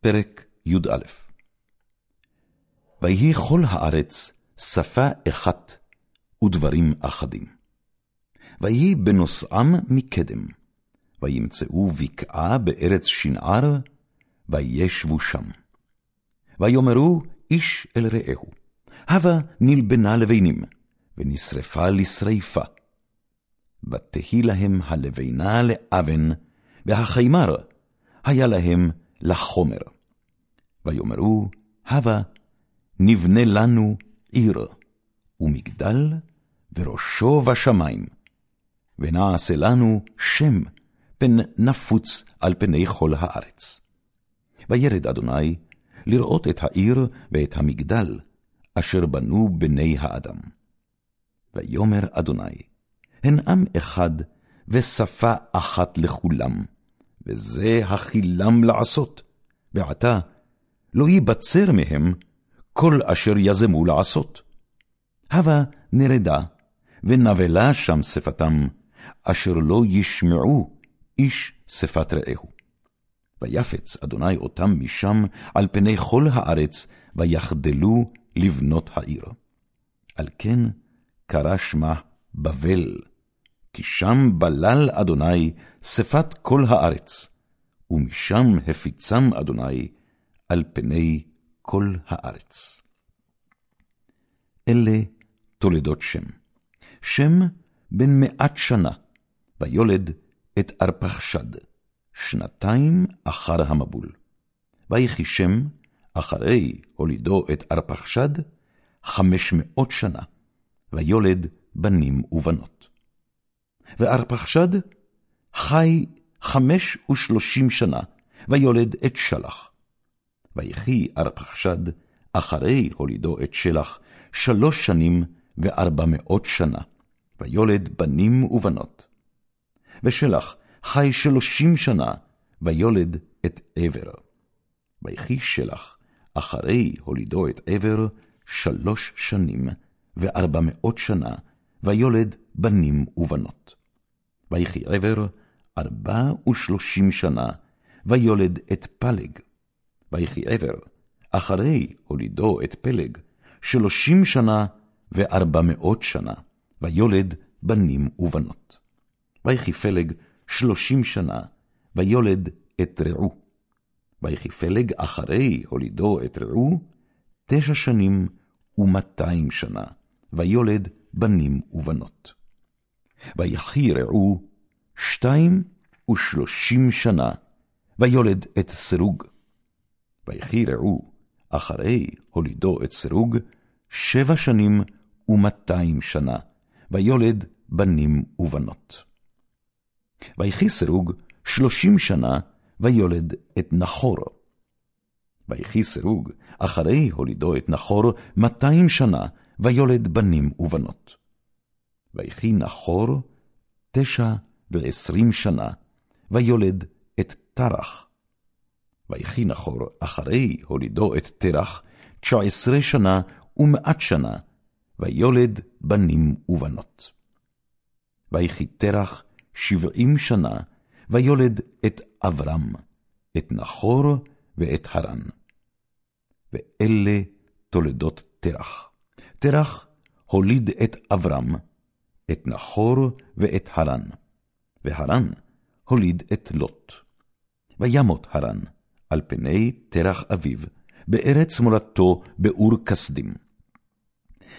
פרק י"א ויהי כל הארץ שפה אחת ודברים אחדים. ויהי בנוסעם מקדם, וימצאו בקעה בארץ שנער, וישבו שם. ויאמרו איש אל רעהו, הבה נלבנה לבנים, ונשרפה לשריפה. ותהי להם הלבנה לאבן, והחיימר היה להם לחומר. ויאמרו, הבה נבנה לנו עיר, ומגדל, וראשו בשמים, ונעשה לנו שם, פן נפוץ על פני כל הארץ. וירד אדוני לראות את העיר ואת המגדל, אשר בנו בני האדם. ויאמר אדוני, הן עם אחד, ושפה אחת לכולם, וזה החילם לעשות, ועתה לא ייבצר מהם כל אשר יזמו לעשות. הבה נרדה, ונבלה שם שפתם, אשר לא ישמעו איש שפת רעהו. ויפץ אדוני אותם משם על פני כל הארץ, ויחדלו לבנות העיר. על כן קרא שמה בבל, כי שם בלל אדוני שפת כל הארץ, ומשם הפיצם אדוני על פני כל הארץ. אלה תולדות שם. שם בן מעט שנה, ויולד את ארפחשד, שנתיים אחר המבול. ויחי שם, אחרי הולידו את ארפחשד, חמש מאות שנה, ויולד בנים ובנות. וארפחשד חי חמש ושלושים שנה, ויולד את שלח. ויחי ארפחשד, אחרי הולידו את שלח, שלוש שנים וארבע מאות שנה, ויולד בנים ובנות. ושלח חי שלושים שנה, ויולד את עבר. ויחי שלח, אחרי הולידו את עבר, שלוש שנים וארבע מאות שנה, ויולד בנים ובנות. ויחי עבר ארבע ושלושים שנה, ויולד את פלג. ויחי עבר, אחרי הולידו את פלג, שלושים שנה וארבע מאות שנה, ויולד בנים ובנות. ויחי פלג שלושים שנה, ויולד את רעו. ויחי פלג אחרי הולידו את רעו, תשע שנים ומאתיים שנה, ויולד בנים ובנות. ויחי רעו שתיים ושלושים שנה, ויולד את סרוג. ויחי רעו, אחרי הולידו את סרוג, שבע שנים ומאתיים שנה, ויולד בנים ובנות. ויחי סרוג שלושים שנה, ויולד את נחור. ויחי סרוג, אחרי הולידו את נחור, מאתיים שנה, ויולד בנים ובנות. ויחי נחור תשע ועשרים שנה, ויולד את תרח. ויחי נחור אחרי הולידו את תרח, תשע עשרה שנה ומעט שנה, ויולד בנים ובנות. ויחי תרח שבעים שנה, ויולד את אברהם, את נחור ואת הרן. ואלה תולדות תרח. תרח הוליד את אברהם, את נחור ואת הרן. והרן הוליד את לוט. וימות הרן על פני תרח אביו, בארץ מולדתו באור כסדים.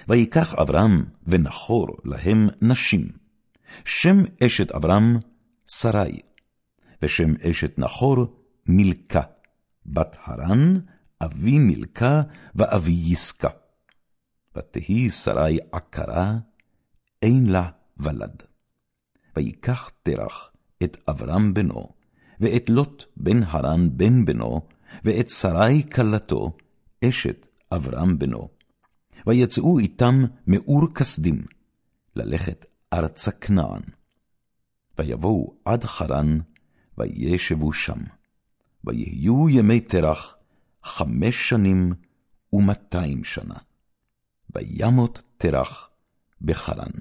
ויקח אברהם ונחור להם נשים. שם אשת אברהם שרי, ושם אשת נחור מילכה, בת הרן, אבי מילכה ואבי יסקה. ותהי שרי עקרה, אין לה ולד. ויקח תרח את אברהם בנו, ואת לוט בן הרן בן בנו, ואת שרי כלתו, אשת אברהם בנו. ויצאו איתם מאור כסדים, ללכת ארצה כנען. ויבואו עד חרן, וישבו שם. ויהיו ימי תרח חמש שנים ומאתיים שנה. וימות תרח בחרן.